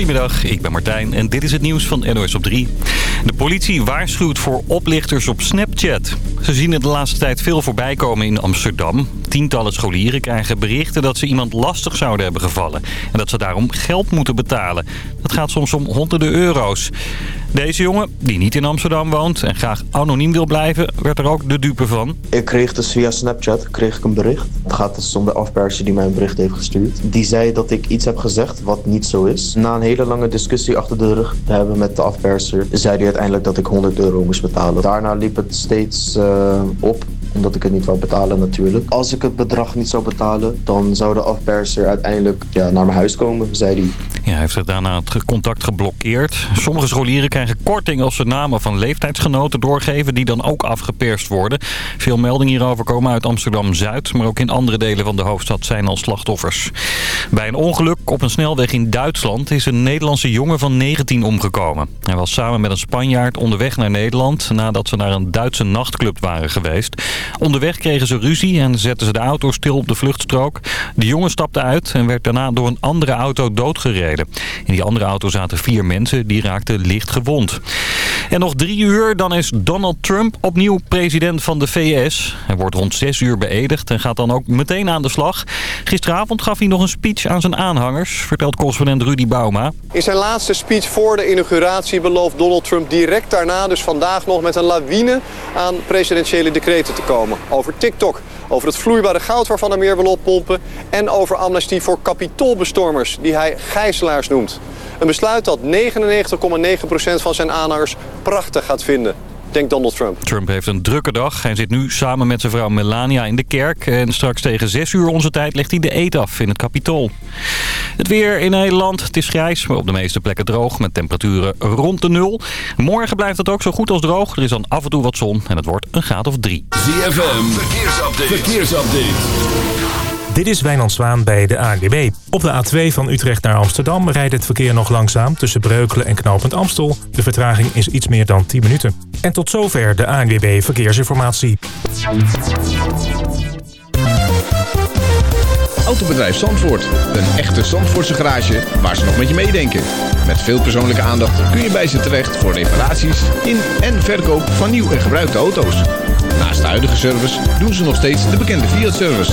Goedemiddag, ik ben Martijn en dit is het nieuws van NOS op 3. De politie waarschuwt voor oplichters op Snapchat. Ze zien er de laatste tijd veel voorbij komen in Amsterdam. Tientallen scholieren krijgen berichten dat ze iemand lastig zouden hebben gevallen. En dat ze daarom geld moeten betalen. Dat gaat soms om honderden euro's. Deze jongen, die niet in Amsterdam woont en graag anoniem wil blijven, werd er ook de dupe van. Ik kreeg dus via Snapchat kreeg ik een bericht. Het gaat dus om de afperser die mij een bericht heeft gestuurd. Die zei dat ik iets heb gezegd wat niet zo is. Na een hele lange discussie achter de rug te hebben met de afperser... zei hij uiteindelijk dat ik 100 euro moest betalen. Daarna liep het steeds uh, op omdat ik het niet wou betalen natuurlijk. Als ik het bedrag niet zou betalen, dan zou de afperser uiteindelijk ja, naar mijn huis komen, zei hij. Ja, hij heeft daarna het contact geblokkeerd. Sommige scholieren krijgen korting als ze namen van leeftijdsgenoten doorgeven... die dan ook afgeperst worden. Veel meldingen hierover komen uit Amsterdam-Zuid... maar ook in andere delen van de hoofdstad zijn al slachtoffers. Bij een ongeluk op een snelweg in Duitsland... is een Nederlandse jongen van 19 omgekomen. Hij was samen met een Spanjaard onderweg naar Nederland... nadat ze naar een Duitse nachtclub waren geweest. Onderweg kregen ze ruzie en zetten ze de auto stil op de vluchtstrook. De jongen stapte uit en werd daarna door een andere auto doodgereden. In die andere auto zaten vier mensen, die raakten licht gewond. En nog drie uur, dan is Donald Trump opnieuw president van de VS. Hij wordt rond zes uur beëdigd en gaat dan ook meteen aan de slag. Gisteravond gaf hij nog een speech aan zijn aanhangers, vertelt correspondent Rudy Bauma. In zijn laatste speech voor de inauguratie belooft Donald Trump direct daarna, dus vandaag nog met een lawine aan presidentiële decreten te komen. Over TikTok, over het vloeibare goud waarvan hij meer wil oppompen... en over amnestie voor kapitoolbestormers, die hij gijzelaars noemt. Een besluit dat 99,9% van zijn aanhangers prachtig gaat vinden denkt Donald Trump. Trump heeft een drukke dag. Hij zit nu samen met zijn vrouw Melania in de kerk. En straks tegen 6 uur onze tijd legt hij de eet af in het Capitool. Het weer in Nederland. Het is grijs, maar op de meeste plekken droog. Met temperaturen rond de nul. Morgen blijft het ook zo goed als droog. Er is dan af en toe wat zon en het wordt een graad of drie. ZFM, verkeersupdate. verkeersupdate. Dit is Wijnand Zwaan bij de ANWB. Op de A2 van Utrecht naar Amsterdam rijdt het verkeer nog langzaam... tussen Breukelen en Knopend Amstel. De vertraging is iets meer dan 10 minuten. En tot zover de ANWB Verkeersinformatie. Autobedrijf Zandvoort. Een echte Zandvoortse garage waar ze nog met je meedenken. Met veel persoonlijke aandacht kun je bij ze terecht... voor reparaties in en verkoop van nieuw en gebruikte auto's. Naast de huidige service doen ze nog steeds de bekende Fiat-service...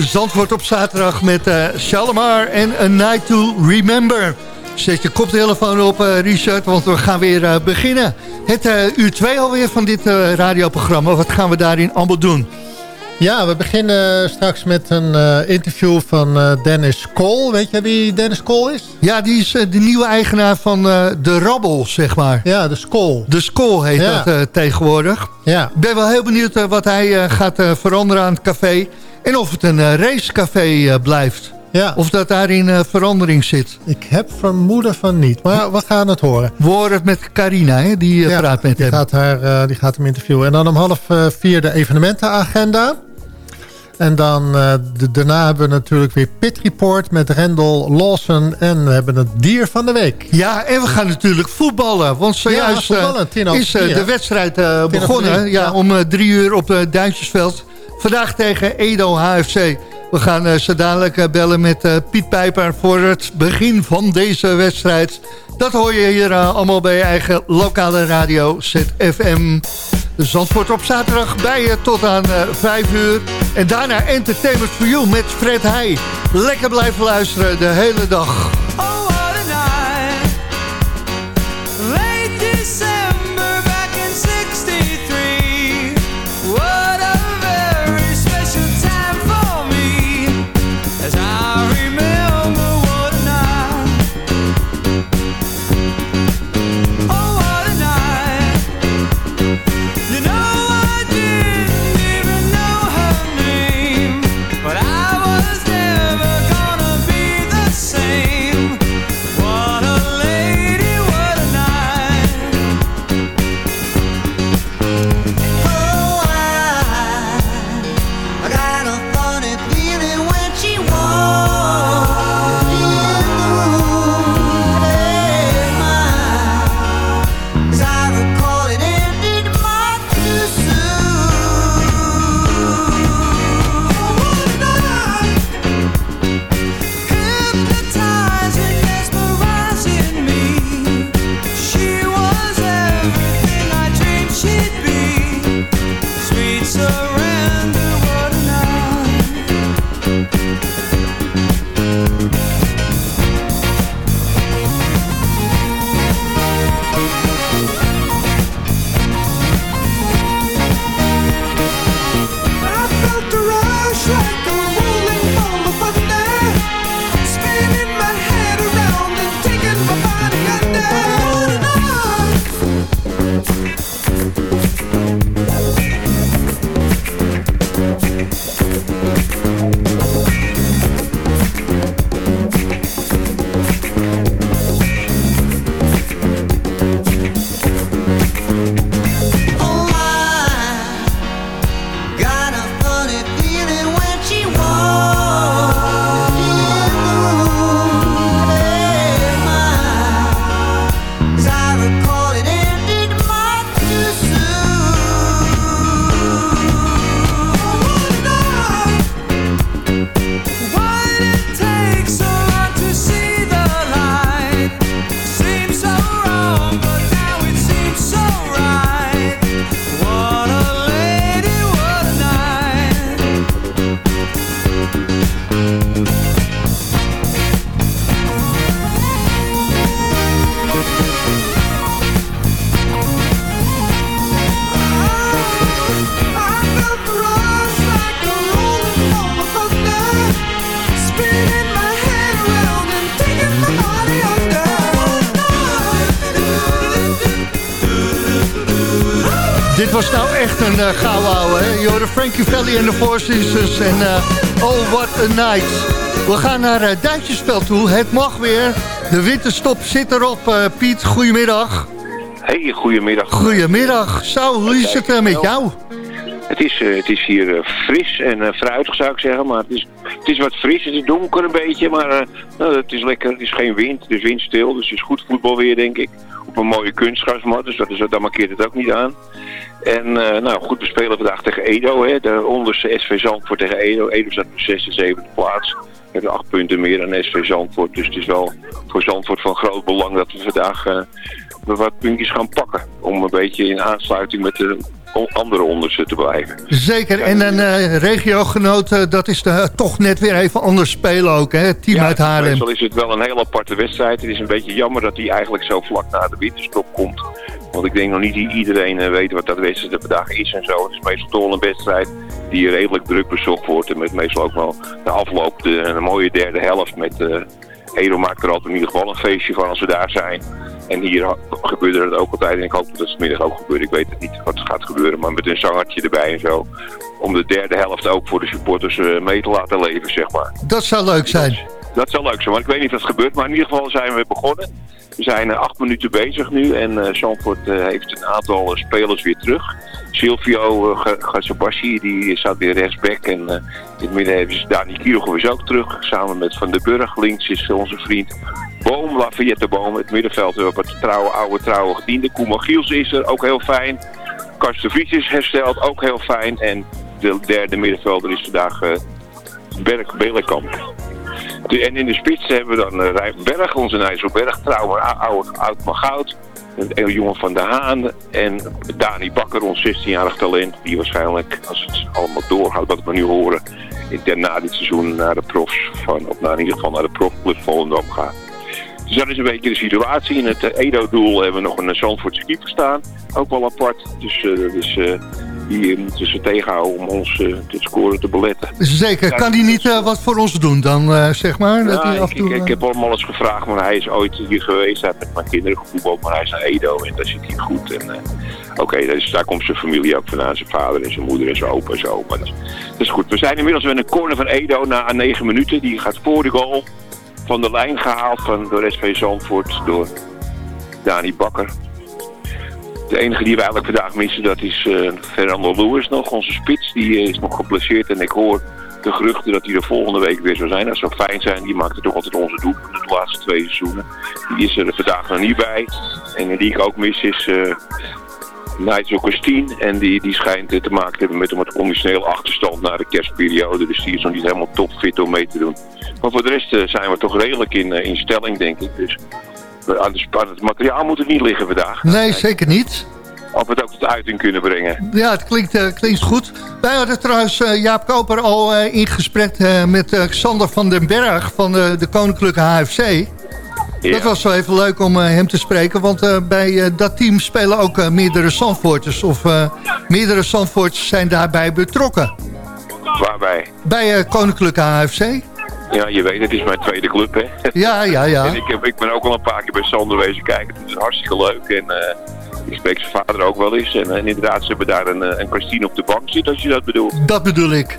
Zandvoort op zaterdag met uh, Shalimar en A Night to Remember. Zet je koptelefoon op, uh, Richard, want we gaan weer uh, beginnen. Het uh, uur 2 alweer van dit radioprogramma. Wat gaan we daarin allemaal doen? Ja, we beginnen straks met een interview van Dennis Kool. Weet je wie Dennis Kool is? Ja, die is de nieuwe eigenaar van de Rabbel, zeg maar. Ja, de Skol. De Skol heet ja. dat tegenwoordig. Ja. Ik ben wel heel benieuwd wat hij gaat veranderen aan het café. En of het een racecafé blijft. Ja. Of dat daarin uh, verandering zit. Ik heb vermoeden van niet, maar we gaan het horen. We horen het met Carina, hè, die uh, ja, praat met die hem. Gaat haar, uh, die gaat hem interviewen. En dan om half vier de evenementenagenda. En dan daarna hebben we natuurlijk weer Pit Report met Rendel Lawson. En we hebben het dier van de week. Ja, en we gaan natuurlijk voetballen. Want zojuist ja, is de wedstrijd begonnen. Ja, om drie uur op het Duintjesveld. Vandaag tegen Edo HFC. We gaan uh, zo dadelijk uh, bellen met uh, Piet Pijper voor het begin van deze wedstrijd. Dat hoor je hier allemaal bij je eigen lokale radio ZFM. Zandvoort op zaterdag bij je tot aan 5 uur. En daarna Entertainment for You met Fred Heij. Lekker blijven luisteren de hele dag. Uh, gouden ouwe, hè? Je hoorde Frankie Valli en de Four Seasons en uh, Oh What a Night. We gaan naar uh, Duitsersveld toe. Het mag weer. De winterstop zit erop. Piet, goedemiddag. Hey, goedemiddag. Goedemiddag. Zo, hoe is het met jou? Het is, het is hier fris en fruitig zou ik zeggen, maar het is, het is wat fris. Het is donker een beetje, maar nou, het is lekker. Het is geen wind, het is windstil, dus het is goed voetbalweer denk ik. Op een mooie kunstgrasmat, dus dat, is, dat markeert het ook niet aan. En nou goed, we spelen vandaag tegen Edo, hè, de onderste SV Zandvoort tegen Edo. Edo staat op de zesde, zevende plaats. We hebben acht punten meer dan SV Zandvoort, dus het is wel voor Zandvoort van groot belang dat we vandaag we wat puntjes gaan pakken. Om een beetje in aansluiting met de andere onderste te blijven. Zeker, en een eh, regiogenoot, eh, dat is de, toch net weer even anders spelen ook, hè? Team uit Haarlem. Meestal is het wel een heel aparte wedstrijd. Het is een beetje jammer dat hij eigenlijk zo vlak na de winterstop komt. Want ik denk nog niet dat iedereen eh, weet wat dat wedstrijddag is en zo. Het is meestal toch een wedstrijd die redelijk druk bezocht wordt. En met meestal ook wel de afloop de, een mooie derde helft. Met Edo maakt er altijd in ieder geval een feestje van als we daar zijn. En hier gebeurde het ook altijd. En ik hoop dat het vanmiddag ook gebeurt. Ik weet het niet wat er gaat gebeuren. Maar met een zangertje erbij en zo. Om de derde helft ook voor de supporters eh, mee te laten leven, zeg maar. Dat zou leuk zijn. Dat zou leuk zijn, maar ik weet niet of het gebeurt. Maar in ieder geval zijn we begonnen. We zijn eh, acht minuten bezig nu en eh Zandvoort heeft een aantal spelers weer terug. Silvio uh, Gatsabassi, die staat weer rechtsback. En in het midden hebben ze Dani Kierogowis ook terug. Samen met Van den Burg. Links is onze vriend Boom, Lafayette Boom. Het middenveld hebben we wat trouwe, oude trouwe gediende. Koeman Giels is er, ook heel fijn. Karsten Vries is hersteld, ook heel fijn. En de derde middenvelder is vandaag eh Berg Belenkamp. En in de spits hebben we dan uh, Rijn Berg, onze Nijsselberg, trouwer oud, oud maar goud. Een jongen van de Haan en Dani Bakker, ons 16-jarig talent, die waarschijnlijk, als het allemaal doorgaat wat we nu horen, daarna dit seizoen naar de profs van, of naar, in ieder geval naar de profclub Volendam gaat. Dus dat is een beetje de situatie. In het eh, Edo-doel hebben we nog een uh, Zandvoortse keeper staan. Ook wel apart. Dus, eh, dus eh, die eh, moeten ze tegenhouden om ons eh het scoren te beletten. Zeker, kan hij niet eh, wat voor ons doen dan, eh, zeg maar? Dat Ja, hij af ik, en toe, ik, ik eh, heb allemaal eens gevraagd, maar hij is ooit hier geweest. Hij heeft met mijn kinderen gevoetbald, maar hij is naar Edo en daar zit hij goed. En, eh, Oké, dus daar komt zijn familie ook vandaan, zijn vader en zijn moeder en zijn opa en zo. Maar dat, is- dat is goed. We zijn inmiddels weer in een corner van Edo na 9 minuten. Die gaat voor de goal van de lijn gehaald van, door SV Zandvoort, door Dani Bakker. De enige die we eigenlijk vandaag missen, dat is eh Fernando Lewis nog, onze spits. Die eh, is nog geblesseerd en ik hoor de geruchten dat hij er volgende week weer zou zijn. Dat zou fijn zijn. Die maakte toch altijd onze doelpunten de laatste twee seizoenen. Die is er vandaag nog niet bij. En die ik ook mis is eh Nigel Christine. En die, die schijnt eh, te maken te hebben met een wat conditioneel achterstand na de kerstperiode. Dus die is nog niet helemaal topfit om mee te doen. Maar voor de rest eh, zijn we toch redelijk in, eh, in stelling, denk ik. Dus aan, de, aan het materiaal moet het niet liggen vandaag. Nee, zeker niet. Of we het ook tot uiting kunnen brengen. Ja, het klinkt, klinkt goed. Wij hadden trouwens Jaap Koper al in gesprek met Xander van den Berg van de Koninklijke HFC. Dat was wel even leuk om eh, hem te spreken, want eh, bij eh, dat team spelen ook meerdere Zandvoorters. Of meerdere Zandvoorters zijn daarbij betrokken. Waarbij? Bij Koninklijke HFC. Ja, je weet, het is mijn tweede club, hè. Ja, ja, ja. En ik, heb, ik ben ook al een paar keer bij Sander wezen kijken. Het is hartstikke leuk. En ik spreek zijn vader ook wel eens. En, en inderdaad, ze hebben daar een, een Christine op de bank zitten, als je dat bedoelt. Dat bedoel ik.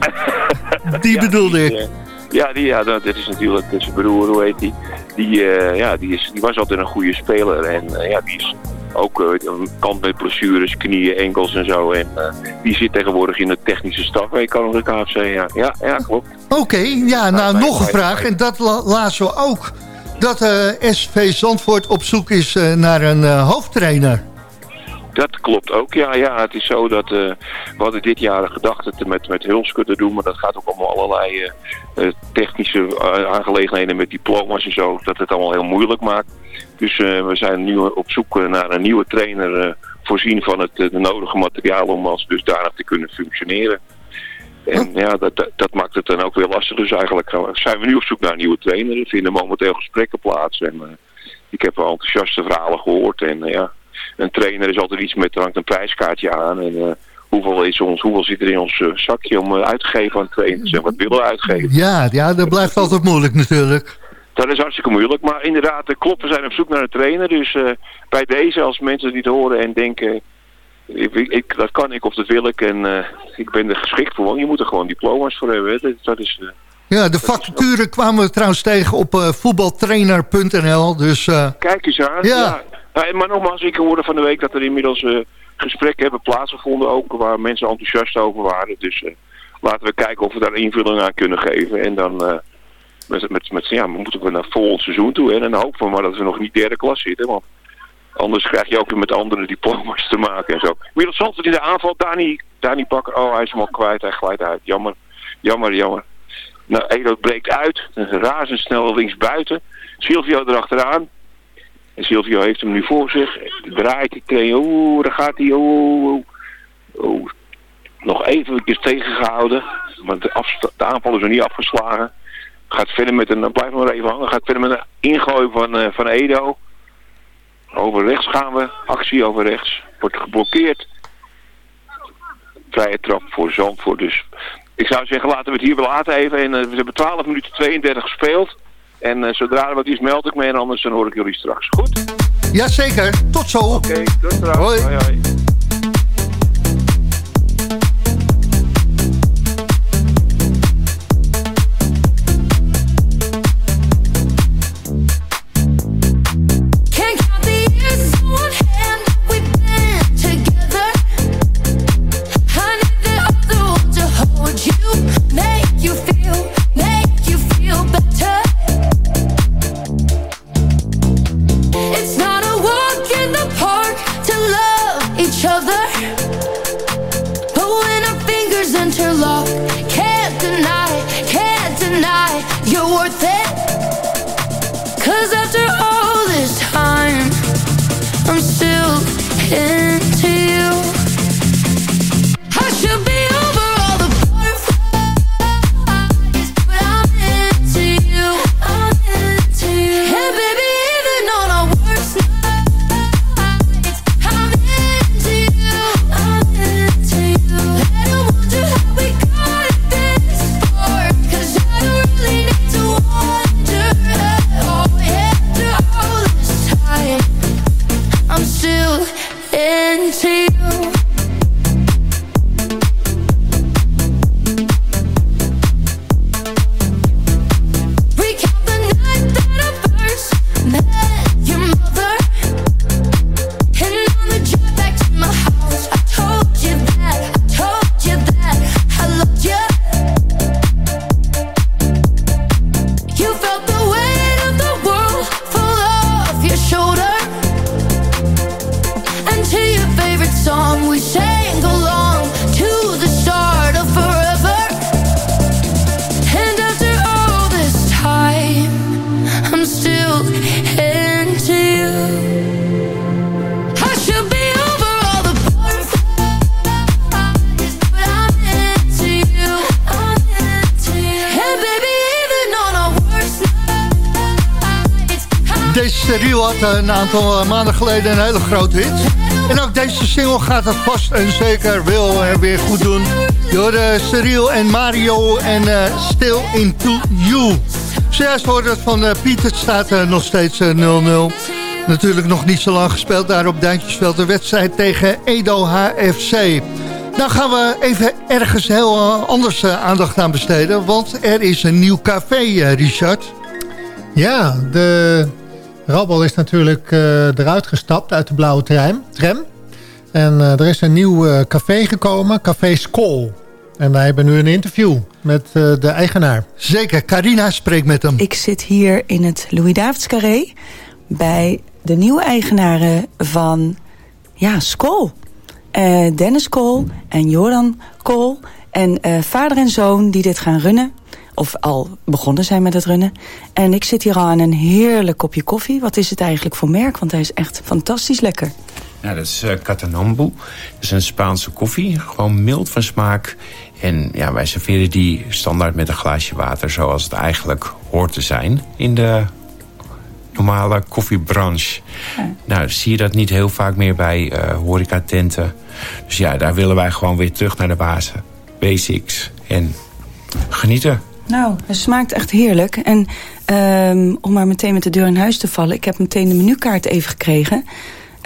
Die bedoelde ik. Ja, ja, die, ja dat, dat is natuurlijk zijn broer, hoe heet die? Die, eh, ja, die, is, die was altijd een goede speler. En eh, ja, die is ook eh, een kant met blessures, knieën, enkels en zo. En die zit tegenwoordig in de technische staf bij Koninklijke AFC. Ja, ja, ja klopt. Oké, ja, nou nog een vraag. En dat la- lazen we ook. Dat SV Zandvoort op zoek is naar een hoofdtrainer. Dat klopt ook, ja. ja het is zo dat eh, we hadden dit jaar gedacht het met, met te doen, maar dat gaat ook allemaal allerlei eh, eh, technische aangelegenheden met diploma's en zo, dat het allemaal heel moeilijk maakt. Dus we zijn nu op zoek naar een nieuwe trainer, voorzien van het de nodige materiaal om als dusdanig te kunnen functioneren. En ja, dat, dat, dat maakt het dan ook weer lastig. Dus eigenlijk zijn we nu op zoek naar een nieuwe trainer. Er vinden momenteel gesprekken plaats. En ik heb wel enthousiaste verhalen gehoord. En ja, een trainer is altijd iets met, er hangt een prijskaartje aan. En eh, hoeveel, is ons, hoeveel zit er in ons eh, zakje om eh, uit te geven aan trainers? En wat willen we uitgeven? Ja, ja, dat blijft altijd moeilijk natuurlijk. Dat is hartstikke moeilijk. Maar inderdaad, klopt, we zijn op zoek naar een trainer. Dus bij deze, als mensen dit horen en denken... Ik, dat kan ik of dat wil ik en ik ben er geschikt voor. Want je moet er gewoon diploma's voor hebben. hè. Dat, dat is, Ja, de vacature kwamen we trouwens tegen op voetbaltrainer.nl. Dus Kijk eens aan. Ja. Ja, maar nogmaals, ik hoorde van de week dat er inmiddels eh, gesprekken hebben plaatsgevonden, ook waar mensen enthousiast over waren. Dus eh, laten we kijken of we daar invulling aan kunnen geven. En dan eh, met, met, moeten we naar volgend seizoen toe. En dan hopen we maar dat we nog niet derde klas zitten. Want anders krijg je ook weer met andere diploma's te maken en zo. Inmiddels Zandvoort in de aanval. Dani, Dani Bakker, oh hij is hem al kwijt. Hij glijdt uit. Jammer, jammer, jammer. Nou, Edo breekt uit. Razendsnel linksbuiten. Silvio erachteraan. En Silvio heeft hem nu voor zich. Draait die train. Oeh, daar gaat hij. Oeh, oeh. Nog even tegengehouden. Want de, aanval is nog niet afgeslagen. Gaat verder met een, blijf maar even hangen. Gaat verder met een ingooi van, eh, van Edo. Over rechts gaan we. Actie over rechts. Wordt geblokkeerd. Vrije trap voor Zandvoort. Dus ik zou zeggen, laten we het hier wel laten even. En, eh, we hebben 12 minuten 32 gespeeld. En eh, zodra er wat is, meld ik me. En anders dan hoor ik jullie straks. Goed? Jazeker, tot zo. Oké, tot straks. Hoi. hoi, hoi. Had een aantal eh, maanden geleden een hele grote hit. En ook deze single gaat het vast en zeker wel eh, weer goed doen. Door Steriel en Mario en eh, Still Into You. Zojuist hoorde het van eh, Piet, het staat eh, nog steeds eh, 0-0. Natuurlijk nog niet zo lang gespeeld daar op Duintjesveld. De wedstrijd tegen Edo HFC. Nou gaan we even ergens heel eh, anders eh, aandacht aan besteden. Want er is een nieuw café, eh, Richard. Ja, de Rabbel is natuurlijk eh, eruit gestapt uit de blauwe tram. tram. En eh, er is een nieuw eh, café gekomen, Café Skol. En wij hebben nu een interview met eh, de eigenaar. Zeker, Carina spreekt met hem. Ik zit hier in het Louis Davids Carré bij de nieuwe eigenaren van ja, Skol. Eh, Dennis Kool en Joran Kool. En eh, vader en zoon die dit gaan runnen. Of al begonnen zijn met het runnen. En ik zit hier al aan een heerlijk kopje koffie. Wat is het eigenlijk voor merk? Want hij is echt fantastisch lekker. Ja, dat is uh, Catanambu. Dat is een Spaanse koffie. Gewoon mild van smaak. En ja, wij serveren die standaard met een glaasje water... zoals het eigenlijk hoort te zijn in de normale koffiebranche. Nou, zie je dat niet heel vaak meer bij uh, horecatenten. Dus ja, daar willen wij gewoon weer terug naar de basis. Basics. En genieten. Nou, het smaakt echt heerlijk. En um, om maar meteen met de deur in huis te vallen... ik heb meteen de menukaart even gekregen.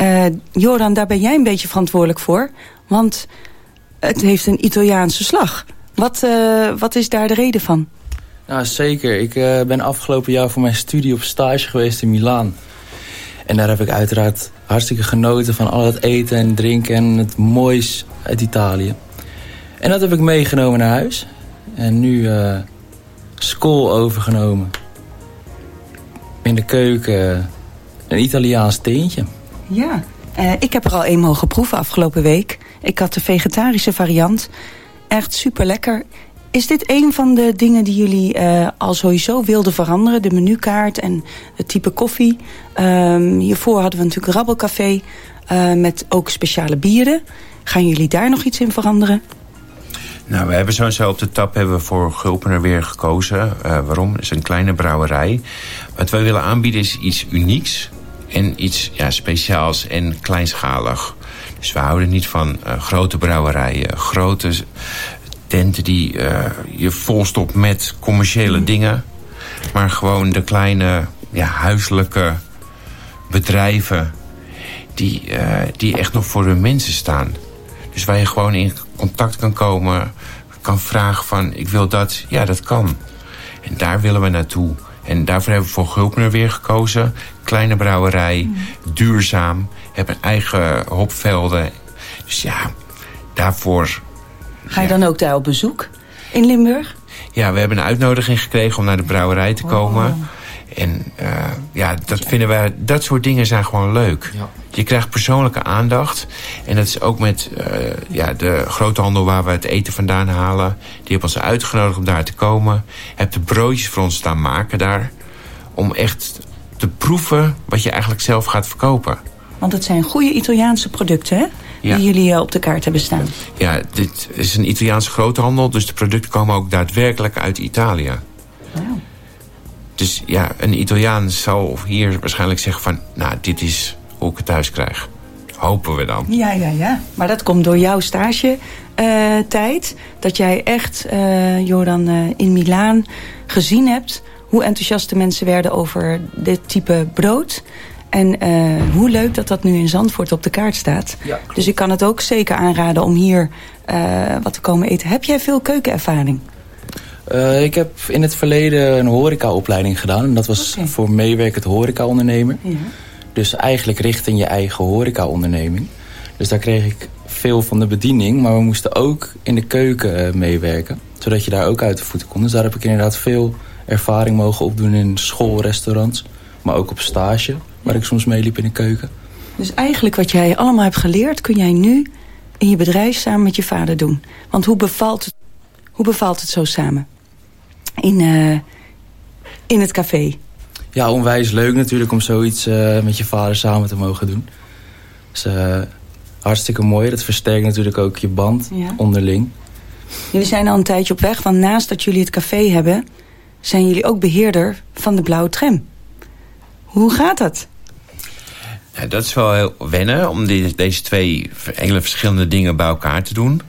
Uh, Joran, daar ben jij een beetje verantwoordelijk voor. Want het heeft een Italiaanse slag. Wat, uh, wat is daar de reden van? Nou, zeker. Ik uh, ben afgelopen jaar voor mijn studie op stage geweest in Milaan. En daar heb ik uiteraard hartstikke genoten van al het eten en drinken... en het moois uit Italië. En dat heb ik meegenomen naar huis. En nu school overgenomen. In de keuken een Italiaans teentje. Ja, uh, ik heb er al een mogen proeven afgelopen week. Ik had de vegetarische variant. Echt super lekker. Is dit een van de dingen die jullie eh, al sowieso wilden veranderen? De menukaart en het type koffie. Ehm, hiervoor hadden we natuurlijk Rabbelcafé eh, met ook speciale bieren. Gaan jullie daar nog iets in veranderen? Nou, we hebben sowieso op de tap hebben we voor Gulpener weer gekozen. Eh, waarom? Het is een kleine brouwerij. Wat wij willen aanbieden is iets unieks. En iets ja, speciaals en kleinschalig. Dus we houden niet van eh, grote brouwerijen. Grote tenten die eh, je volstopt met commerciële dingen. Maar gewoon de kleine ja, huiselijke bedrijven... Die, die echt nog voor hun mensen staan. Dus waar je gewoon in contact kan komen, kan vragen van ik wil dat, ja dat kan. En daar willen we naartoe. En daarvoor hebben we voor Gulpener weer gekozen. Kleine brouwerij, duurzaam, hebben eigen hopvelden. Dus ja, daarvoor... Ga je dan ook daar op bezoek in Limburg? Ja, we hebben een uitnodiging gekregen om naar de brouwerij te komen. En eh, ja, dat vinden wij, dat soort dingen zijn gewoon leuk. Je krijgt persoonlijke aandacht. En dat is ook met eh, ja, de groothandel waar we het eten vandaan halen. Die hebben ons uitgenodigd om daar te komen. Heb de broodjes voor ons staan maken daar. Om echt te proeven wat je eigenlijk zelf gaat verkopen. Want het zijn goede Italiaanse producten, hè? Ja. Die jullie eh, op de kaart hebben staan. Ja, dit is een Italiaanse groothandel. Dus de producten komen ook daadwerkelijk uit Italië. Dus ja, een Italiaan zal hier waarschijnlijk zeggen van... nou, dit is hoe ik het thuis krijg. Hopen we dan. Ja, ja, ja. Maar dat komt door jouw stage-tijd. dat jij echt, eh Jordan, eh, in Milaan gezien hebt... hoe enthousiast de mensen werden over dit type brood. En eh, hoe leuk dat dat nu in Zandvoort op de kaart staat. Ja, dus ik kan het ook zeker aanraden om hier eh, wat te komen eten. Heb jij veel keukenervaring? Eh, ik heb in het verleden een horecaopleiding gedaan. En dat was voor meewerkend horecaondernemer. Ja. Dus eigenlijk richting je eigen horecaonderneming. Dus daar kreeg ik veel van de bediening. Maar we moesten ook in de keuken eh, meewerken. Zodat je daar ook uit de voeten kon. Dus daar heb ik inderdaad veel ervaring mogen opdoen in schoolrestaurants. Maar ook op stage, waar ik soms meeliep in de keuken. Dus eigenlijk wat jij allemaal hebt geleerd... kun jij nu in je bedrijf samen met je vader doen. Want hoe bevalt het, hoe bevalt het zo samen? In, eh, in het café. Ja, onwijs leuk natuurlijk om zoiets eh, met je vader samen te mogen doen. Dus eh, hartstikke mooi. Dat versterkt natuurlijk ook je band Ja. onderling. Jullie zijn al een tijdje op weg, want naast dat jullie het café hebben... zijn jullie ook beheerder van de Blauwe Tram. Hoe gaat dat? Ja, dat is wel heel wennen om die- deze twee hele verschillende dingen bij elkaar te doen.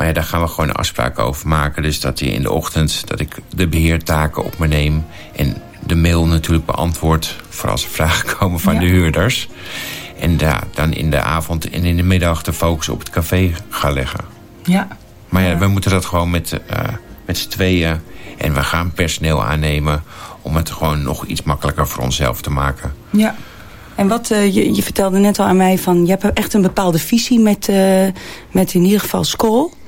Maar ja, daar gaan we gewoon een afspraak over maken. Dus dat die in de ochtend dat ik de beheertaken op me neem. En de mail natuurlijk beantwoord voor als er vragen komen van Ja. de huurders. En ja, dan in de avond en in de middag de focus op het café ga leggen. Ja. Maar ja, we moeten dat gewoon met, eh met z'n tweeën. En we gaan personeel aannemen om het gewoon nog iets makkelijker voor onszelf te maken. Ja. En wat, eh, je, je vertelde net al aan mij van... je hebt echt een bepaalde visie met, eh, met in ieder geval school.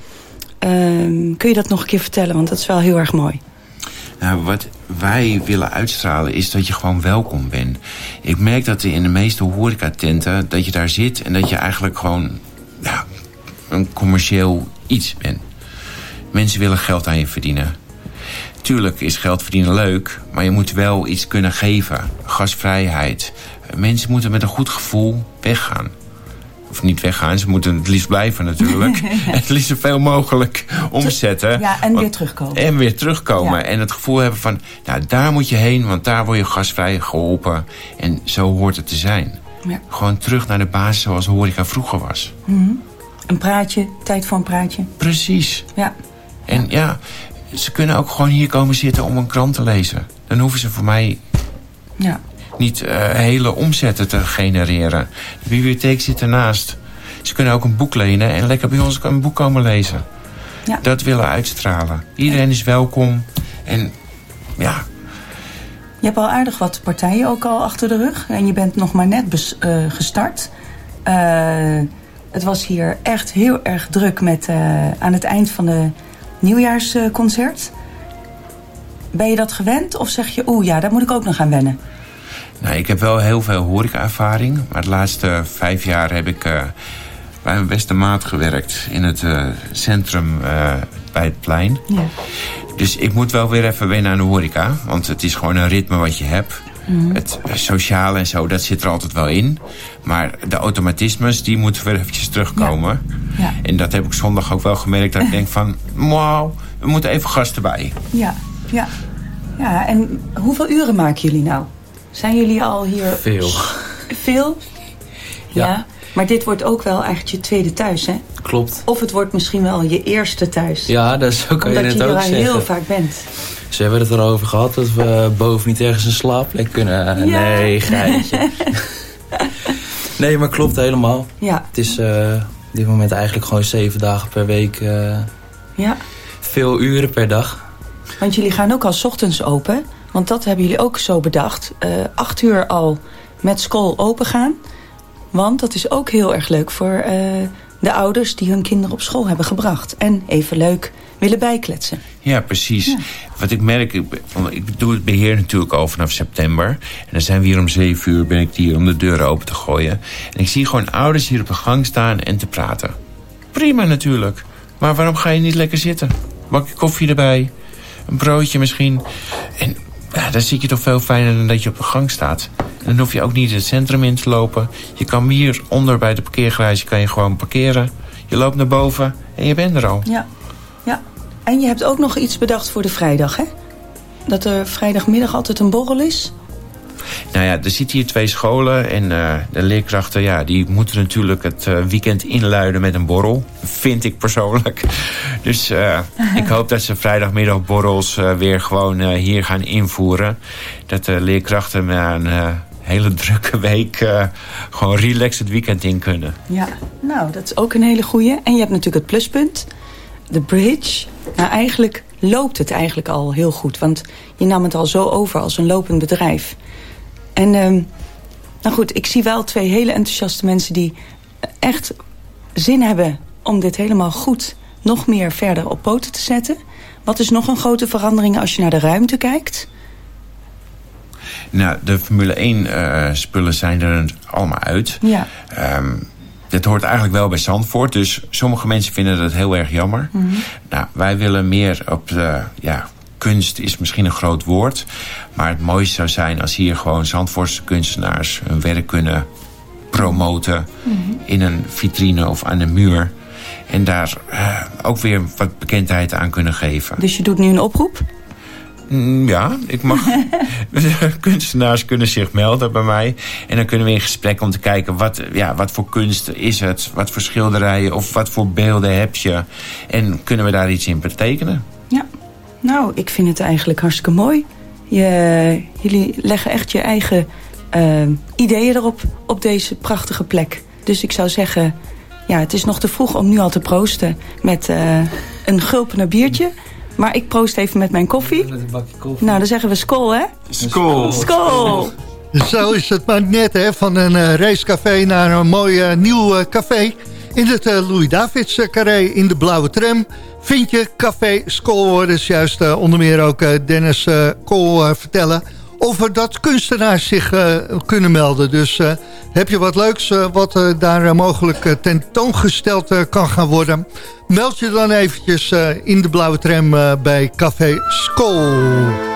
Ehm, kun je dat nog een keer vertellen? Want dat is wel heel erg mooi. Nou, wat wij willen uitstralen is dat je gewoon welkom bent. Ik merk dat in de meeste horecatenten dat je daar zit... en dat je eigenlijk gewoon ja, een commercieel iets bent. Mensen willen geld aan je verdienen. Tuurlijk is geld verdienen leuk, maar je moet wel iets kunnen geven. Gasvrijheid. Mensen moeten met een goed gevoel weggaan. Of niet weggaan, ze moeten het liefst blijven natuurlijk. En het liefst zoveel mogelijk omzetten. Ja, en weer terugkomen. en weer terugkomen. Ja. En het gevoel hebben van, nou daar moet je heen, want daar word je gasvrij geholpen. En zo hoort het te zijn. Ja. Gewoon terug naar de basis zoals horeca vroeger was. Mhm. Een praatje, tijd voor een praatje. Precies. Ja. En ja, ze kunnen ook gewoon hier komen zitten om een krant te lezen. Dan hoeven ze voor mij Ja. Niet eh, hele omzetten te genereren. De bibliotheek zit ernaast. Ze kunnen ook een boek lenen en lekker bij ons een boek komen lezen. Ja. Dat willen uitstralen. Iedereen is welkom. En ja, Je hebt al aardig wat partijen ook al achter de rug. En je bent nog maar net eh, gestart. Eh, het was hier echt heel erg druk met aan het eind van de nieuwjaarsconcert. ben je dat gewend? Of zeg je, oeh ja, daar moet ik ook nog aan wennen? Nou, ik heb wel heel veel horeca-ervaring. Maar de laatste vijf jaar heb ik eh, bij mijn beste maat gewerkt in het eh, centrum eh, bij het plein. Ja. Dus ik moet wel weer even wennen aan de horeca. Want het is gewoon een ritme wat je hebt. Mhm. Het sociale en zo, dat zit er altijd wel in. Maar de automatismes, die moeten weer eventjes terugkomen. Ja. En dat heb ik zondag ook wel gemerkt. Dat ik denk van, wauw, we moeten even gasten bij. Ja, ja. Ja, en hoeveel uren maken jullie nou? Zijn jullie al hier... Veel. Veel? Ja. Ja. Maar dit wordt ook wel eigenlijk je tweede thuis, hè? Klopt. Of het wordt misschien wel je eerste thuis. Ja, dat zo kan je Omdat het je ook zeggen. heel vaak bent. Ze hebben het erover gehad dat we boven niet ergens een slaapplek kunnen. Ja. Nee, geintje. nee, maar klopt helemaal. Ja. Het is eh, op dit moment eigenlijk gewoon zeven dagen per week. eh, Ja, veel uren per dag. want jullie gaan ook al 's ochtends open. Want dat hebben jullie ook zo bedacht. Eh acht uur al met school open gaan. Want dat is ook heel erg leuk voor eh, de ouders die hun kinderen op school hebben gebracht. En even leuk willen bijkletsen. Ja, precies. Wat ik merk, ik, ik doe het beheer natuurlijk al vanaf september. En dan zijn we hier om zeven uur, ben ik hier om de deuren open te gooien. En ik zie gewoon ouders hier op de gang staan en te praten. Prima natuurlijk. Maar waarom ga je niet lekker zitten? Bakje koffie erbij, een broodje misschien. En ja, dan zie je toch veel fijner dan dat je op de gang staat. Dan hoef je ook niet het centrum in te lopen. Je kan hier onder bij de parkeergarage kan je gewoon parkeren. Je loopt naar boven en je bent er al. Ja, ja. En je hebt ook nog iets bedacht voor de vrijdag, hè? Dat er vrijdagmiddag altijd een borrel is. Nou ja, er zitten hier twee scholen en eh, de leerkrachten ja, die moeten natuurlijk het eh, weekend inluiden met een borrel. Vind ik persoonlijk. Dus eh, ik hoop dat ze vrijdagmiddagborrels eh, weer gewoon hier gaan invoeren. Dat de leerkrachten na een hele drukke week gewoon relaxed het weekend in kunnen. Ja, nou, dat is ook een hele goeie. En je hebt natuurlijk het pluspunt, de bridge. Nou, eigenlijk loopt het eigenlijk al heel goed. Want je nam het al zo over als een lopend bedrijf. En, ehm, nou goed, ik zie wel twee hele enthousiaste mensen... die echt zin hebben om dit helemaal goed nog meer verder op poten te zetten. Wat is nog een grote verandering als je naar de ruimte kijkt? Nou, de Formule 1 eh, spullen zijn er allemaal uit. Ja. Ehm, dit hoort eigenlijk wel bij Zandvoort. Dus sommige mensen vinden dat heel erg jammer. Mhm. Nou, wij willen meer op de... Ja, kunst is misschien een groot woord. Maar het mooiste zou zijn als hier gewoon Zandvoortse kunstenaars... hun werk kunnen promoten Mhm. in een vitrine of aan de muur. En daar eh, ook weer wat bekendheid aan kunnen geven. Dus je doet nu een oproep? Mm, Ja, ik mag. kunstenaars kunnen zich melden bij mij. En dan kunnen we in gesprek om te kijken wat, ja, wat voor kunst is het. Wat voor schilderijen of wat voor beelden heb je. En kunnen we daar iets in betekenen? Ja, nou, ik vind het eigenlijk hartstikke mooi. Je, jullie leggen echt je eigen eh, ideeën erop, op deze prachtige plek. Dus ik zou zeggen, ja, het is nog te vroeg om nu al te proosten met eh, een gulpener biertje. Maar ik proost even met mijn koffie. Met een bakje koffie. Nou, dan zeggen we skool, hè? Skool. Skool! Zo is het maar net, hè, van een eh, racecafé naar een mooi nieuw eh, café. In het eh, Louis-Davids eh, carré in de blauwe tram vind je Café dus juist eh, onder meer ook eh, Dennis eh Kool vertellen... over dat kunstenaars zich kunnen melden. Dus heb je wat leuks wat daar mogelijk tentoongesteld kan gaan worden... meld je dan eventjes in de blauwe tram bij Café Skool.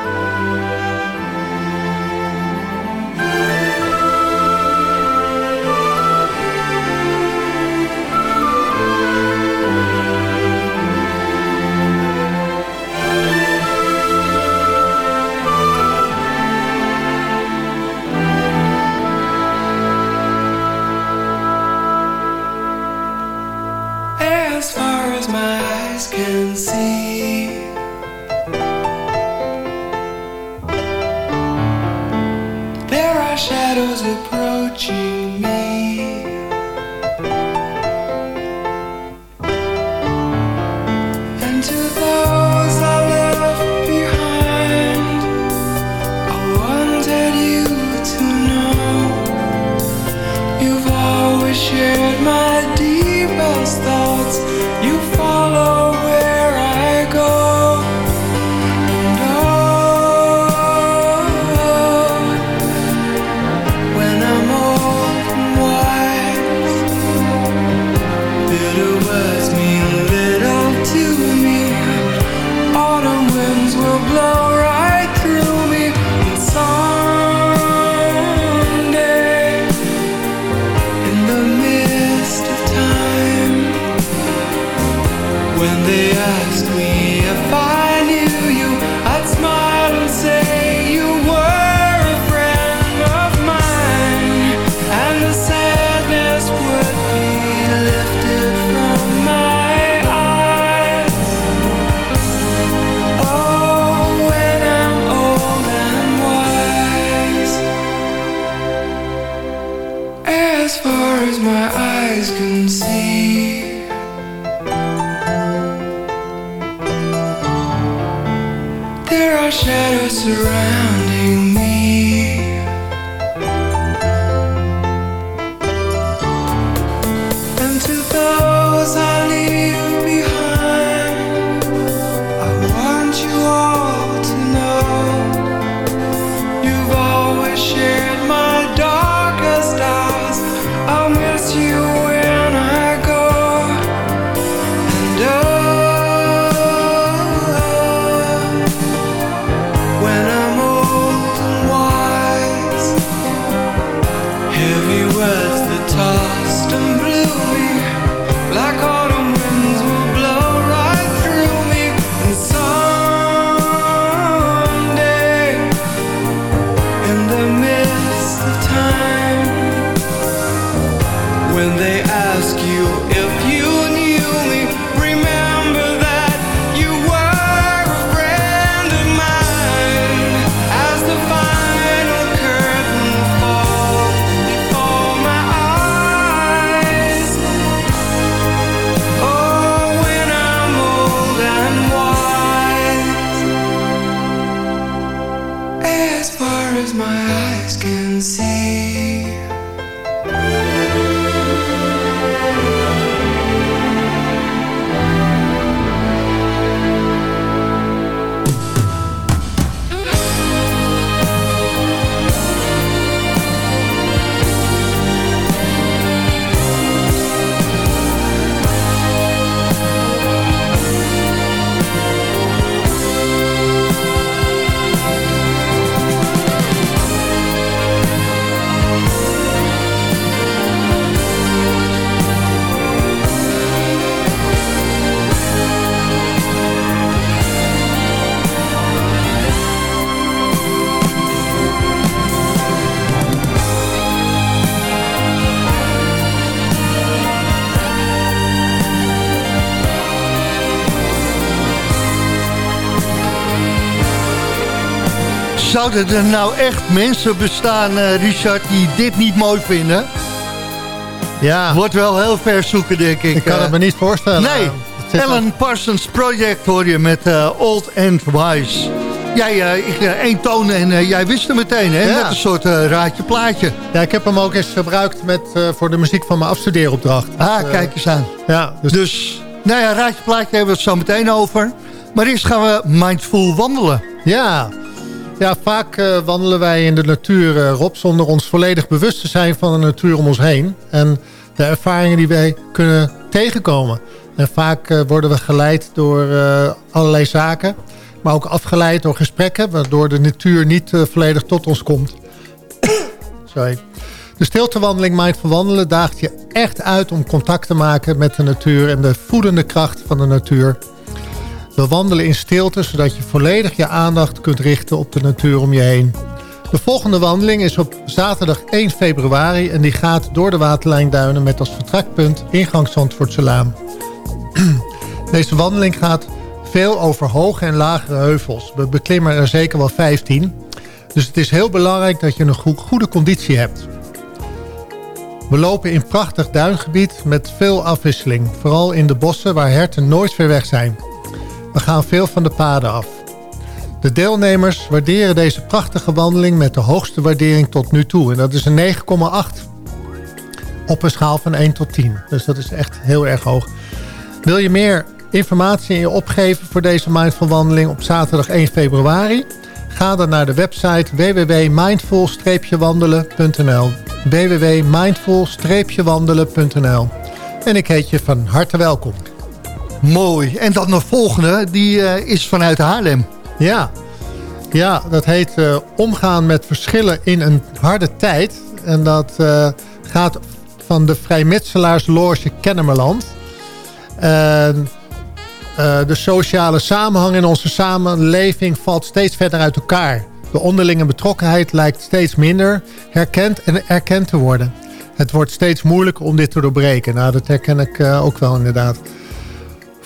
our shadows surround Zouden er nou echt mensen bestaan, eh, Richard, die dit niet mooi vinden? Ja. Wordt wel heel ver zoeken, denk ik. Ik kan eh. het me niet voorstellen. Nee, Alan Parsons Project hoor je met eh, Old and Wise. Jij, eh, ik, eh, één toon en jij wist het meteen, hè? Ja. Net een soort raadje plaatje. Ja, ik heb hem ook eens gebruikt met, voor de muziek van mijn afstudeeropdracht. Ah, Eh, kijk eens aan. Ja, dus, Dus, nou ja, raadje plaatje hebben we het zo meteen over. Maar eerst gaan we mindful wandelen. ja. Ja, vaak eh, wandelen wij in de natuur, eh, Rob, zonder ons volledig bewust te zijn van de natuur om ons heen. En de ervaringen die wij kunnen tegenkomen. En vaak eh, worden we geleid door allerlei zaken. Maar ook afgeleid door gesprekken, waardoor de natuur niet volledig tot ons komt. Sorry. De stiltewandeling Mindful Wandelen daagt je echt uit om contact te maken met de natuur en de voedende kracht van de natuur. We wandelen in stilte, zodat je volledig je aandacht kunt richten op de natuur om je heen. De volgende wandeling is op zaterdag 1 februari en die gaat door de Waterlijnduinen met als vertrekpunt ingang Zandvoortselaan. Deze wandeling gaat veel over hoge en lagere heuvels. We beklimmen er zeker wel 15. Dus het is heel belangrijk dat je een go- goede conditie hebt. We lopen in prachtig duingebied met veel afwisseling. Vooral in de bossen waar herten nooit ver weg zijn. We gaan veel van de paden af. De deelnemers waarderen deze prachtige wandeling met de hoogste waardering tot nu toe. En dat is een 9,8 op een schaal van 1 tot 10. Dus dat is echt heel erg hoog. Wil je meer informatie in je opgeven voor deze Mindful wandeling op zaterdag 1 februari? Ga dan naar de website www.mindful-wandelen.nl www.mindful-wandelen.nl En ik heet je van harte welkom. Mooi. En dan de volgende, die eh, is vanuit Haarlem. Ja, ja dat heet eh, omgaan met verschillen in een harde tijd. En dat eh, gaat van de vrijmetselaarsloge Kennemerland. En, de sociale samenhang in onze samenleving valt steeds verder uit elkaar. De onderlinge betrokkenheid lijkt steeds minder herkend en erkend te worden. Het wordt steeds moeilijker om dit te doorbreken. Nou, dat herken ik ook wel inderdaad.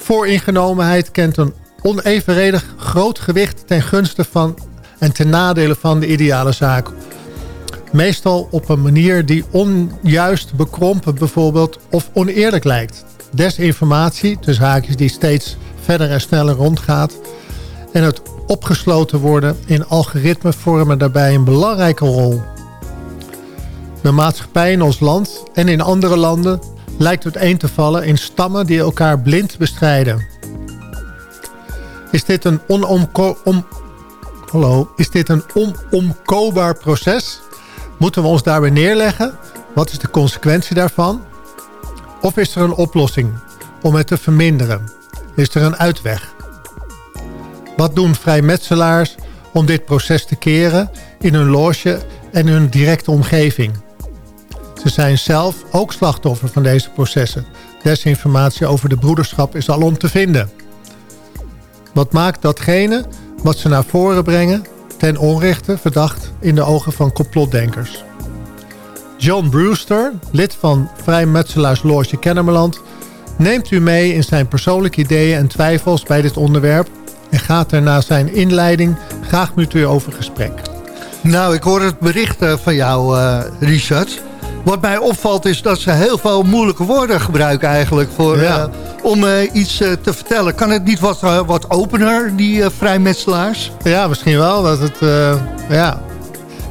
Vooringenomenheid kent een onevenredig groot gewicht ten gunste van en ten nadele van de ideale zaak. Meestal op een manier die onjuist, bekrompen bijvoorbeeld of oneerlijk lijkt. Desinformatie, tussen haakjes die steeds verder en sneller rondgaat. En het opgesloten worden in algoritmen vormen daarbij een belangrijke rol. De maatschappij in ons land en in andere landen lijkt uiteen te vallen in stammen die elkaar blind bestrijden. Is dit een onomko om, Hallo, is dit een onomkoopbaar proces? Moeten we ons daarbij neerleggen? Wat is de consequentie daarvan? Of is er een oplossing om het te verminderen? Is er een uitweg? Wat doen vrijmetselaars om dit proces te keren in hun loge en hun directe omgeving? Ze zijn zelf ook slachtoffer van deze processen. Desinformatie over de broederschap is alom te vinden. Wat maakt datgene wat ze naar voren brengen ten onrechte verdacht in de ogen van complotdenkers? John Brewster, lid van Vrijmetselaarsloge Kennemerland... neemt u mee in zijn persoonlijke ideeën en twijfels bij dit onderwerp... en gaat er na zijn inleiding graag met u over gesprek. Nou, ik hoor het bericht eh, van jou, eh, Richard. Wat mij opvalt is dat ze heel veel moeilijke woorden gebruiken eigenlijk... Voor, Ja. eh, om eh, iets eh, te vertellen. Kan het niet wat, wat opener, die vrijmetselaars? Ja, misschien wel. Dat het, ja.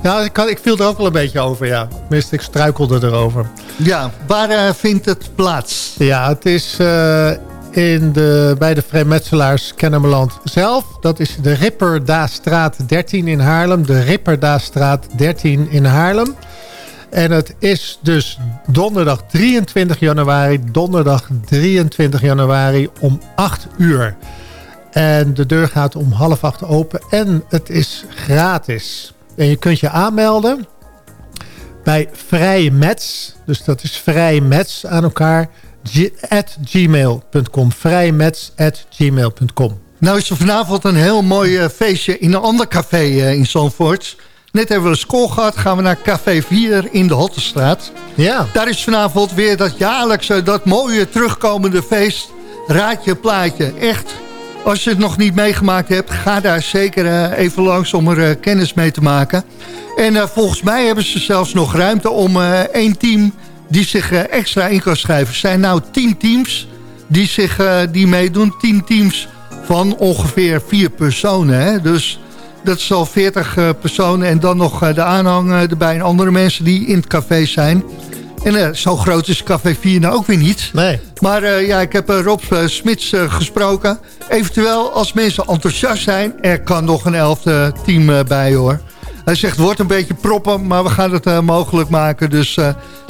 Ja, ik, kan, ik viel er ook wel een beetje over, ja. Tenminste, ik struikelde erover. Ja, waar vindt het plaats? Ja, het is in de, bij de vrijmetselaars Kennemerland zelf. Dat is de Ripperdaastraat 13 in Haarlem. De Ripperdaastraat 13 in Haarlem. En het is dus donderdag 23 januari. Donderdag 23 januari om 8 uur. En de deur gaat om half acht open. En het is gratis. En je kunt je aanmelden bij Vrijmets. Dus dat is vrijmets aan elkaar. At gmail.com. Vrijmets at gmail.com. Nou is er vanavond een heel mooi eh, feestje in een ander café eh, in Zandvoort. Net hebben we school gehad, gaan we naar Café 4 in de Hottenstraat. Ja. Daar is vanavond weer dat jaarlijkse, dat mooie terugkomende feest. Raadje plaatje, echt. Als je het nog niet meegemaakt hebt, ga daar zeker eh, even langs om er eh, kennis mee te maken. En eh, volgens mij hebben ze zelfs nog ruimte om één team die zich extra in kan schrijven. Er zijn nou tien teams die, zich, die meedoen. Tien teams van ongeveer vier personen. Hè? Dus dat is al 40 eh, personen en dan nog eh, de aanhang erbij en andere mensen die in het café zijn. En eh, zo groot is Café 4 nou ook weer niet. Nee. Maar ja, ik heb Rob Smits gesproken. Eventueel, als mensen enthousiast zijn, er kan nog een elfde team bij hoor. Hij zegt, het wordt een beetje proppen, maar we gaan het mogelijk maken. Dus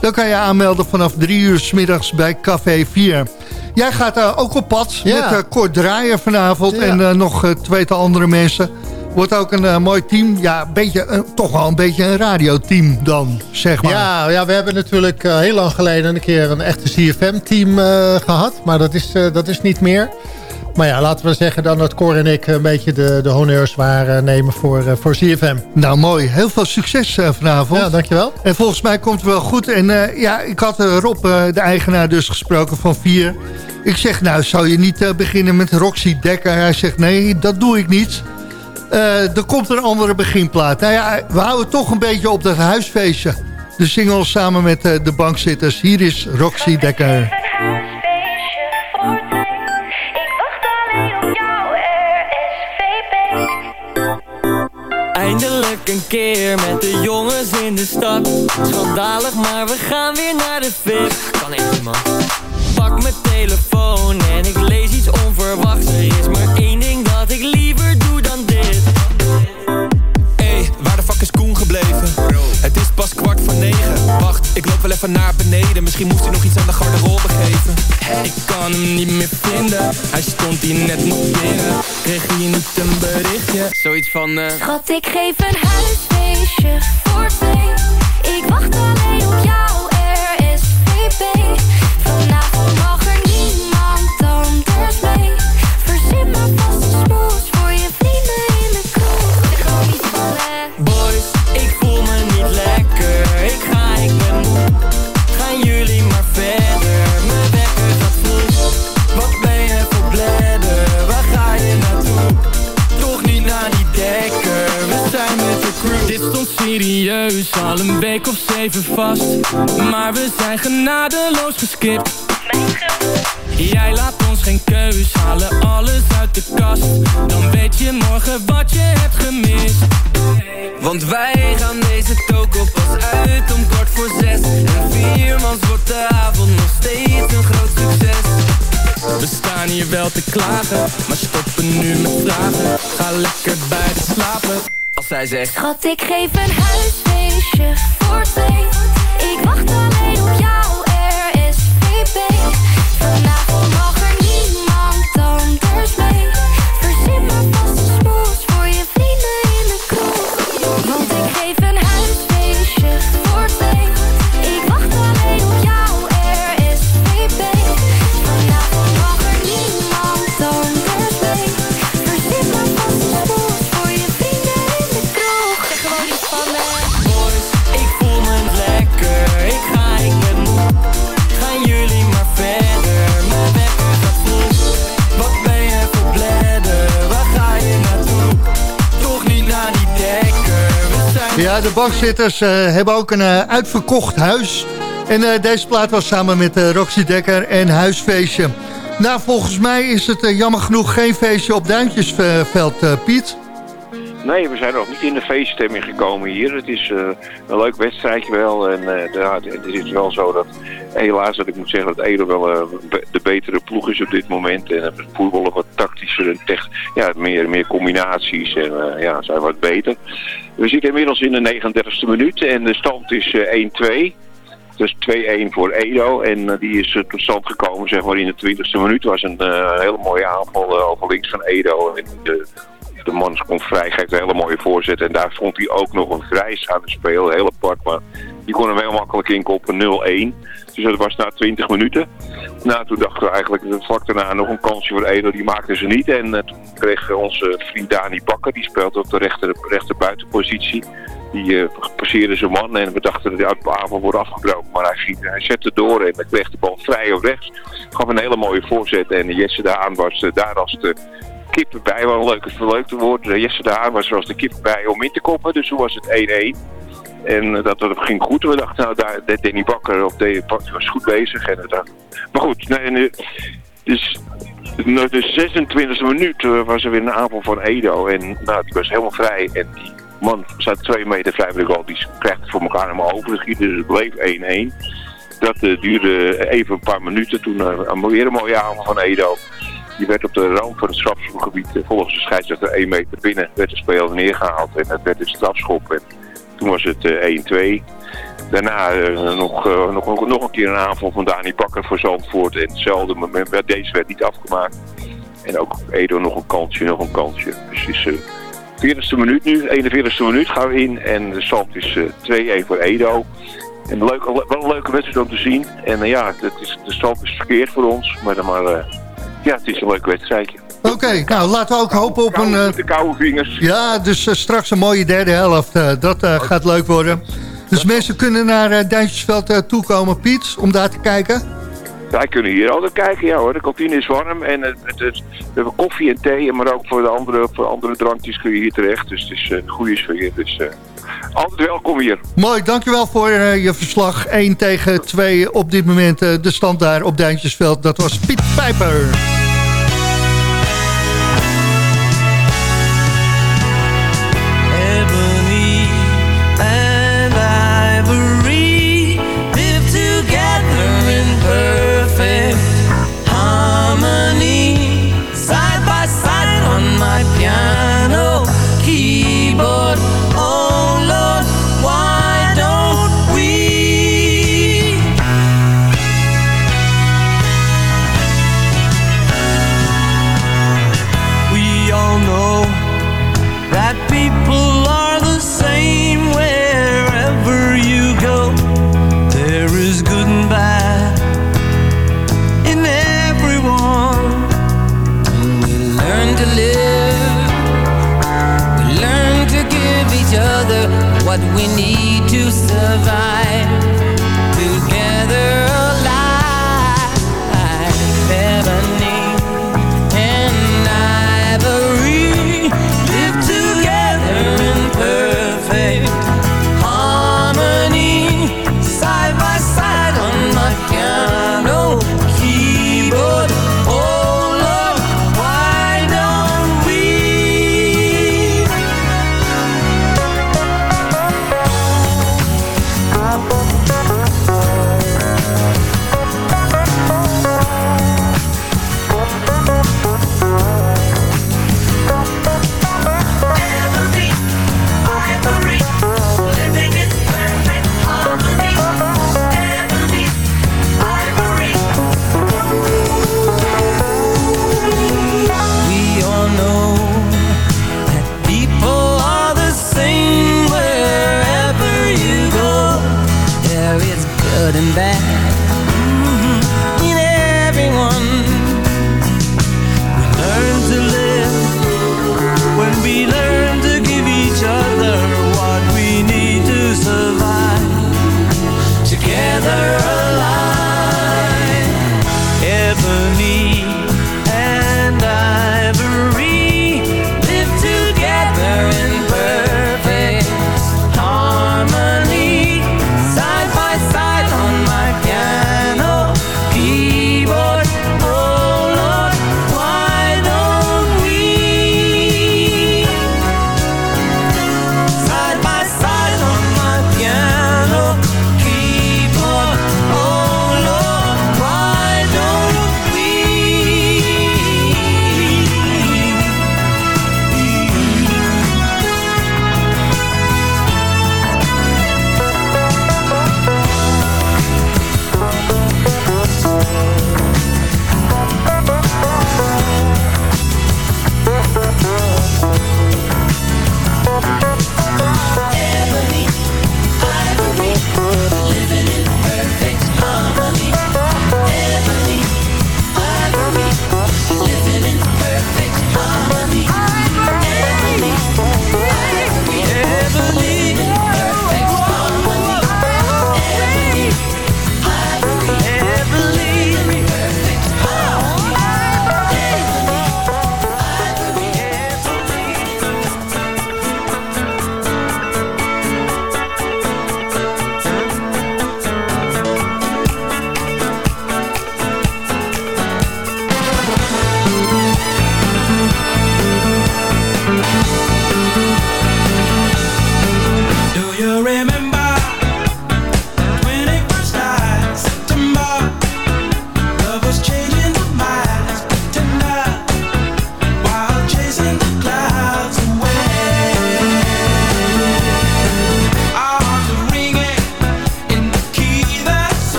dan kan je aanmelden vanaf drie uur s middags bij Café 4. Jij gaat ook op pad Ja. met Kort Draaier vanavond Ja. en nog uh, tweetal andere mensen. Wordt ook een eh, mooi team. Ja, een beetje, eh, toch wel een beetje een radioteam dan, zeg maar. Ja, ja, we hebben natuurlijk eh, heel lang geleden een keer een echte CFM-team eh, gehad. Maar dat is, dat is niet meer. Maar ja, laten we zeggen dan dat Cor en ik een beetje de, de honneurs waren nemen voor, eh, voor CFM. Nou, mooi. Heel veel succes vanavond. Ja, dankjewel. En volgens mij komt het wel goed. En ja, ik had Rob, de eigenaar, dus gesproken van vier. Ik zeg, nou, zou je niet beginnen met Roxy Dekker? Hij zegt, nee, dat doe ik niet. Eh, er komt een andere beginplaat. Nou ja, we houden toch een beetje op dat huisfeestje. De single samen met eh, de bankzitters. Hier is Roxy Dekker. Eindelijk een keer met de jongens in de stad Schandalig, maar we gaan weer naar de fik Kan echt niet, man Pak mijn telefoon en ik lees iets onverwachts Er is maar negen. Wacht, ik loop wel even naar beneden. Misschien moest hij nog iets aan de garderobe geven. Ik kan hem niet meer vinden. Hij stond hier net nog binnen. Kreeg je niet een berichtje? Zoiets van eh Schat, ik geef een huisfeestje Jij laat ons geen keus, halen alles uit de kast. Dan weet je morgen wat je hebt gemist. Want wij gaan deze toko pas uit om kwart voor zes. En viermans wordt de avond nog steeds een groot succes. We staan hier wel te klagen, maar stoppen nu met vragen. Ga lekker bij slapen, als zij zegt Schat, ik geef een huisfeestje de bankzitters eh, hebben ook een eh, uitverkocht huis. En eh, deze plaat was samen met Roxy Dekker en Huisfeestje. Nou, volgens mij is het jammer genoeg geen feestje op Duintjesveld, Piet. Nee, we zijn nog niet in de feeststemming gekomen hier. Het is eh, een leuk wedstrijdje wel. En eh, het is wel zo dat helaas dat ik moet zeggen dat Edo wel eh, de betere ploeg is op dit moment. En het voetballen wat tactischer en tech, ja, meer, meer combinaties en ja, zijn wat beter. We zitten inmiddels in de 39e minuut en de stand is eh, 1-2. Dus 2-1 voor Edo. En die is tot stand gekomen zeg maar in de 20e minuut. was een hele mooie aanval over links van Edo. En de, de man komt vrij, geeft een hele mooie voorzet. En daar vond hij ook nog een vrij aan het spelen. Heel apart, maar die kon hem heel makkelijk inkoppen. 0-1. Dus dat was na 20 minuten. Nou, toen dachten we eigenlijk vlak daarna nog een kansje voor Edo. Die maakten ze niet. En eh, toen kreeg onze vriend Dani Bakker, die speelt op de rechter. Die eh, passeerde zijn man en we dachten dat hij uit de avond wordt afgebroken. Maar hij, hij zette door en kreeg de bal vrij op rechts. Gaf een hele mooie voorzet en Jesse de Haan was eh, daar als de kip bij. Wel een leuke verleukte woord. Eh, Jesse de Haan was de kip bij om in te koppen. Dus toen was het 1-1. En eh, dat, dat ging goed. We dachten, nou, daar, de- Danny Bakker Danny Bakker was goed bezig. En, we dachten- maar goed, nee, nu, dus nou, de 26e minuut eh, was er weer een aanval van Edo. En nou, die was helemaal vrij. En die man staat twee meter vrij bij de goal. Die krijgt het voor elkaar helemaal open geschieten. Dus het bleef 1-1. Dat eh, duurde even een paar minuten. Toen uh, weer een mooie aanval van Edo. Die werd op de rand van het strafschopgebied eh, volgens de scheidsrechter 1 meter binnen. Werd de speler neergehaald en het werd een strafschop. En toen was het eh, 1-2. Daarna eh, nog, eh, nog, nog, nog een keer een aanval van Dani Bakker voor Zandvoort. En hetzelfde moment, werd- deze werd niet afgemaakt. En ook Edo nog een kansje, nog een kansje. Dus is eh 40ste minuut nu, 41ste minuut gaan we in. En de stand is eh 2-1 voor Edo. En leuk, wel een leuke wedstrijd om te zien. En eh, ja, het is, de stand is verkeerd voor ons. Maar, dan maar eh, ja, het is een leuk wedstrijdje. Oké, nou laten we ook hopen op een... eh, De koude vingers. ja, dus eh, straks een mooie derde helft. eh, dat gaat leuk worden. Dus mensen kunnen naar Duintjesveld eh, toekomen, Piet, om daar te kijken. Wij kunnen hier altijd kijken, ja hoor. De kantine is warm en het, het, het- we hebben koffie en thee. Maar ook voor de andere, voor andere drankjes kun je hier terecht. Dus het is een goede sfeer. Dus altijd welkom hier. Mooi, dankjewel voor je verslag. 1 tegen 2 op dit moment de stand daar op Duintjesveld. Dat was Piet Pijper.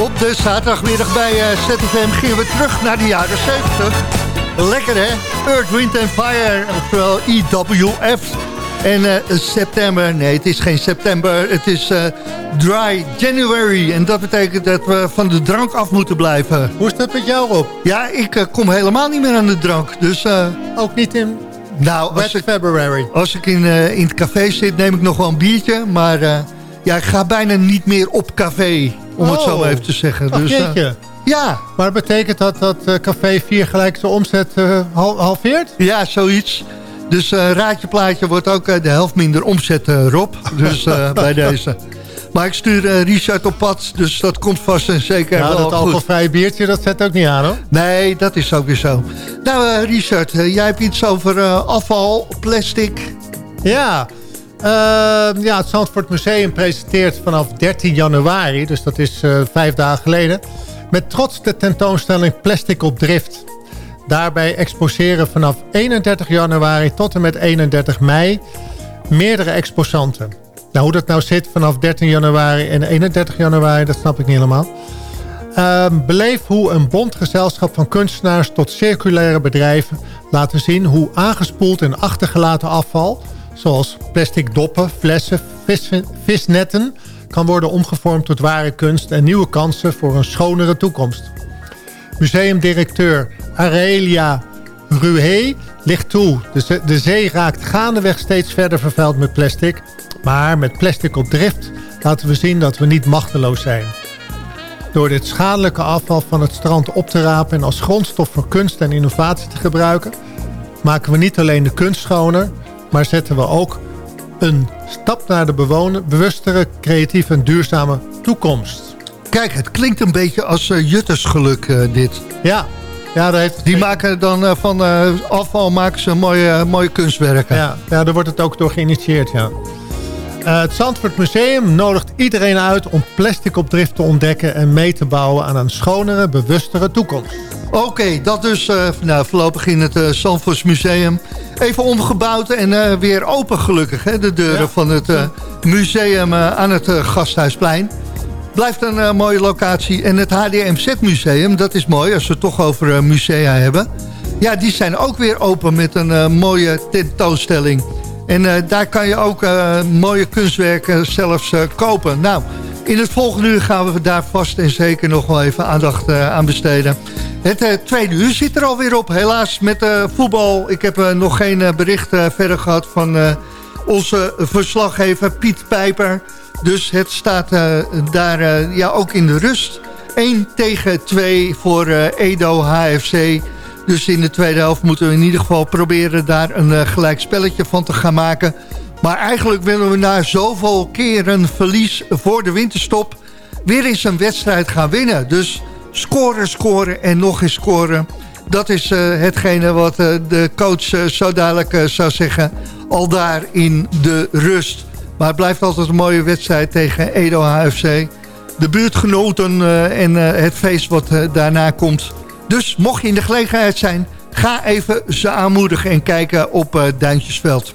Op de zaterdagmiddag bij eh, ZFM gingen we terug naar de jaren 70. Lekker hè? Earth, Wind and Fire, oftewel EWF. En eh, september, nee het is geen september, het is eh, dry January. En dat betekent dat we van de drank af moeten blijven. Hoe is dat met jou op? Ja, ik kom helemaal niet meer aan de drank. Dus, Ook niet in nou, als ik, February? als ik in, in het café zit, neem ik nog wel een biertje. Maar ja, ik ga bijna niet meer op café, om het zo Oh. maar even te zeggen. Ach, Dus, eh, ja, Maar betekent dat dat eh, Café 4 gelijk zijn omzet eh, hal- halveert? ja, zoiets. Dus raadje plaatje wordt ook de helft minder omzet, Rob. Dus bij deze. Maar ik stuur Richard op pad, dus dat komt vast en zeker Ja, wel dat alcoholvrije biertje, dat zet ook niet aan hoor. Nee, dat is ook weer zo. Nou, Richard, jij hebt iets over afval, plastic. Ja, ja, het Zandvoort Museum presenteert vanaf 13 januari, dus dat is eh, vijf dagen geleden, met trots de tentoonstelling Plastic op Drift. Daarbij exposeren vanaf 31 januari tot en met 31 mei meerdere exposanten. Nou, hoe dat nou zit vanaf 13 januari en 31 januari, dat snap ik niet helemaal. Ehm, beleef hoe een bondgezelschap van kunstenaars tot circulaire bedrijven laten zien hoe aangespoeld en achtergelaten afval, zoals plastic doppen, flessen, vis, visnetten, kan worden omgevormd tot ware kunst en nieuwe kansen voor een schonere toekomst. Museumdirecteur Aurelia Ruhe ligt toe. De, de zee raakt gaandeweg steeds verder vervuild met plastic. Maar met plastic op drift laten we zien dat we niet machteloos zijn. Door dit schadelijke afval van het strand op te rapen en als grondstof voor kunst en innovatie te gebruiken, maken we niet alleen de kunst schoner, maar zetten we ook een stap naar de bewoner, bewustere, creatieve en duurzame toekomst. Kijk, het klinkt een beetje als eh, Juttersgeluk eh, dit. Ja, ja daar heeft Die maken dan eh, van afval maken ze mooie, mooie kunstwerken. Ja, ja, daar wordt het ook door geïnitieerd, ja. Het Zandvoort Museum nodigt iedereen uit om plastic op drift te ontdekken... en mee te bouwen aan een schonere, bewustere toekomst. Oké, dat dus eh, nou, voorlopig in het uh, Museum. Even omgebouwd en eh, weer open gelukkig, hè, de deuren Ja. van het museum aan het Gasthuisplein. Blijft een mooie locatie. En het HDMZ-museum, dat is mooi als we het toch over musea hebben. Ja, die zijn ook weer open met een mooie tentoonstelling. En daar kan je ook mooie kunstwerken zelfs kopen. Nou, in het volgende uur gaan we daar vast en zeker nog wel even aandacht eh, aan besteden. Het eh, tweede uur zit er alweer op. Helaas met eh, voetbal. Ik heb nog geen bericht verder gehad van onze verslaggever Piet Pijper. Dus het staat daar ja, ook in de rust. 1 tegen 2 voor Edo HFC. Dus in de tweede helft moeten we in ieder geval proberen daar een gelijk spelletje van te gaan maken. Maar eigenlijk willen we na zoveel keren verlies voor de winterstop... weer eens een wedstrijd gaan winnen. Dus scoren, scoren en nog eens scoren. Dat is eh, hetgene wat eh, de coach eh, zo dadelijk zou zeggen. Al daar in de rust. Maar het blijft altijd een mooie wedstrijd tegen Edo HFC. De buurtgenoten en het feest wat daarna komt. Dus mocht je in de gelegenheid zijn... ga even ze aanmoedigen en kijken op Duintjesveld.